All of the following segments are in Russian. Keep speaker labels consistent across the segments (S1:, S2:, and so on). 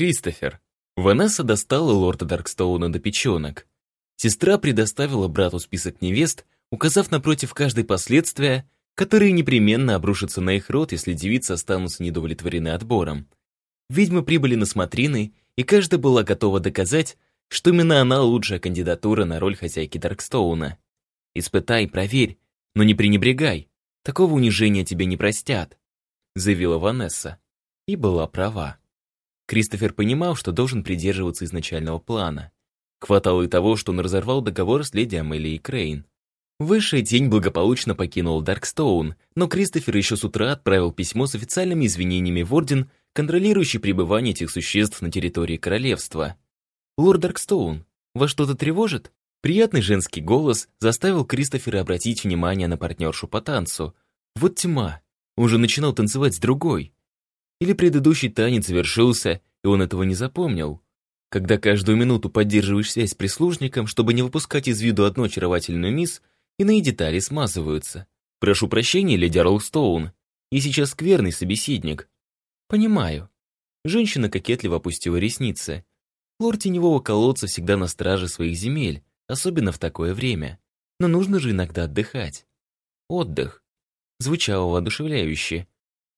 S1: Кристофер. Ванесса достала лорда Даркстоуна до печенок. Сестра предоставила брату список невест, указав напротив каждой последствия, которые непременно обрушатся на их род, если девицы останутся недовлетворены отбором. Ведьмы прибыли на смотрины, и каждая была готова доказать, что именно она лучшая кандидатура на роль хозяйки Даркстоуна. Испытай, проверь, но не пренебрегай. Такого унижения тебе не простят, заявила Ванесса. И была права. Кристофер понимал, что должен придерживаться изначального плана. Хватало и того, что он разорвал договор с леди Амелией Крейн. Высшая тень благополучно покинул Даркстоун, но Кристофер еще с утра отправил письмо с официальными извинениями в Орден, контролирующий пребывание этих существ на территории королевства. «Лорд Даркстоун, вас что-то тревожит?» Приятный женский голос заставил Кристофера обратить внимание на партнершу по танцу. Вот тьма, он же начинал танцевать с другой. Или предыдущий танец завершился, и он этого не запомнил. Когда каждую минуту поддерживаешь связь с прислужником, чтобы не выпускать из виду одну очаровательную мисс, иные детали смазываются. Прошу прощения, леди Роллстоун. Я сейчас скверный собеседник. Понимаю. Женщина кокетливо опустила ресницы. Лорд Теневого колодца всегда на страже своих земель, особенно в такое время. Но нужно же иногда отдыхать. Отдых. Звучало воодушевляюще.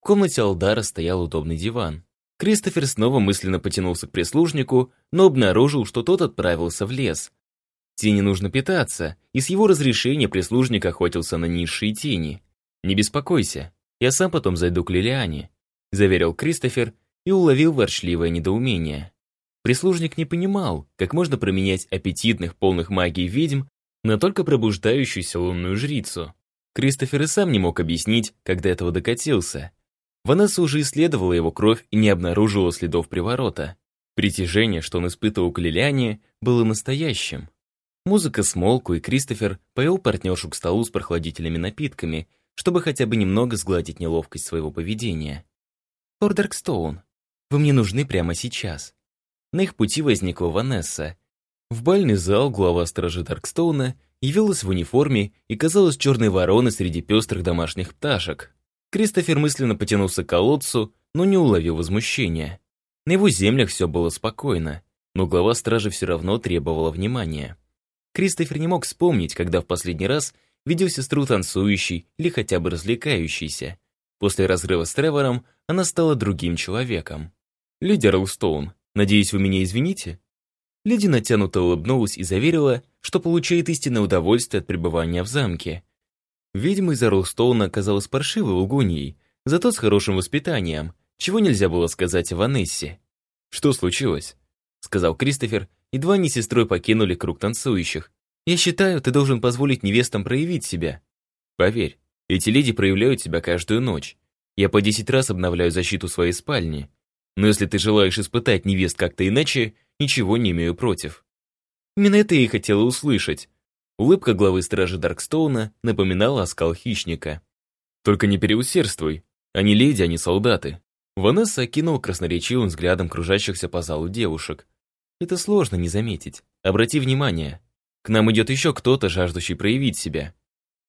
S1: В комнате Алдара стоял удобный диван. Кристофер снова мысленно потянулся к прислужнику, но обнаружил, что тот отправился в лес. Тени нужно питаться, и с его разрешения прислужник охотился на низшие тени. «Не беспокойся, я сам потом зайду к Лилиане», заверил Кристофер и уловил ворчливое недоумение. Прислужник не понимал, как можно променять аппетитных, полных магии ведьм на только пробуждающуюся лунную жрицу. Кристофер и сам не мог объяснить, когда этого докатился. Ванесса уже исследовала его кровь и не обнаружила следов приворота. Притяжение, что он испытывал к Лилиане, было настоящим. Музыка смолкла, и Кристофер повел партнершу к столу с прохладительными напитками, чтобы хотя бы немного сгладить неловкость своего поведения. «Лорд вы мне нужны прямо сейчас». На их пути возникла Ванесса. В бальный зал глава стражи Даркстоуна явилась в униформе и казалась черной вороной среди пестрых домашних пташек. Кристофер мысленно потянулся к колодцу, но не уловил возмущения. На его землях все было спокойно, но глава стражи все равно требовала внимания. Кристофер не мог вспомнить, когда в последний раз видел сестру танцующей или хотя бы развлекающейся. После разрыва с Тревором она стала другим человеком. «Леди Роустоун, надеюсь, вы меня извините?» Леди натянуто улыбнулась и заверила, что получает истинное удовольствие от пребывания в замке, Ведьма из Орлстоуна оказалась паршивой лгуньей, зато с хорошим воспитанием, чего нельзя было сказать о Ванессе. «Что случилось?» — сказал Кристофер, едва они с сестрой покинули круг танцующих. «Я считаю, ты должен позволить невестам проявить себя. Поверь, эти леди проявляют себя каждую ночь. Я по десять раз обновляю защиту своей спальни. Но если ты желаешь испытать невест как-то иначе, ничего не имею против». Именно это я и хотела услышать, Улыбка главы стражи Даркстоуна напоминала оскал хищника. «Только не переусердствуй. Они леди, а не солдаты». Ванесса окинул красноречивым взглядом кружащихся по залу девушек. «Это сложно не заметить. Обрати внимание. К нам идет еще кто-то, жаждущий проявить себя».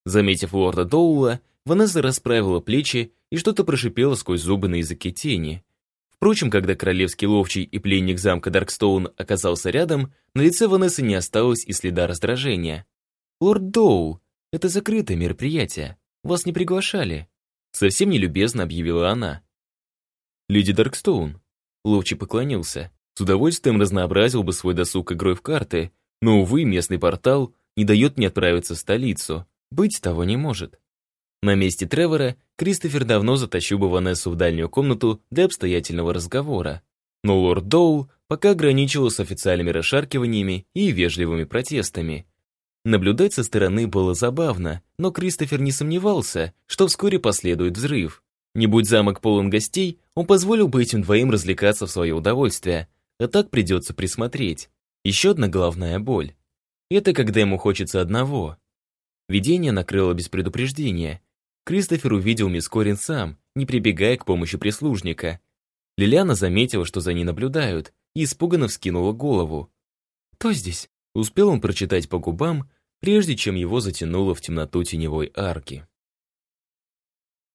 S1: Заметив лорда Доула, Ванесса расправила плечи и что-то прошипела сквозь зубы на языке тени. Впрочем, когда королевский ловчий и пленник замка Даркстоун оказался рядом, на лице Ванессы не осталось и следа раздражения. «Лорд Доул, это закрытое мероприятие. Вас не приглашали». Совсем нелюбезно объявила она. «Леди Даркстоун». Ловчий поклонился. С удовольствием разнообразил бы свой досуг игрой в карты, но, увы, местный портал не дает мне отправиться в столицу. Быть того не может. На месте Тревора Кристофер давно затащил бы Ванессу в дальнюю комнату для обстоятельного разговора. Но лорд Доул пока ограничивался официальными расшаркиваниями и вежливыми протестами, Наблюдать со стороны было забавно, но Кристофер не сомневался, что вскоре последует взрыв. Не будь замок полон гостей, он позволил бы этим двоим развлекаться в свое удовольствие, а так придется присмотреть. Еще одна головная боль. Это когда ему хочется одного. Видение накрыло без предупреждения. Кристофер увидел мисс Корин сам, не прибегая к помощи прислужника. Лилиана заметила, что за ней наблюдают, и испуганно вскинула голову. «Кто здесь?» Успел он прочитать по губам, прежде чем его затянуло в темноту теневой арки.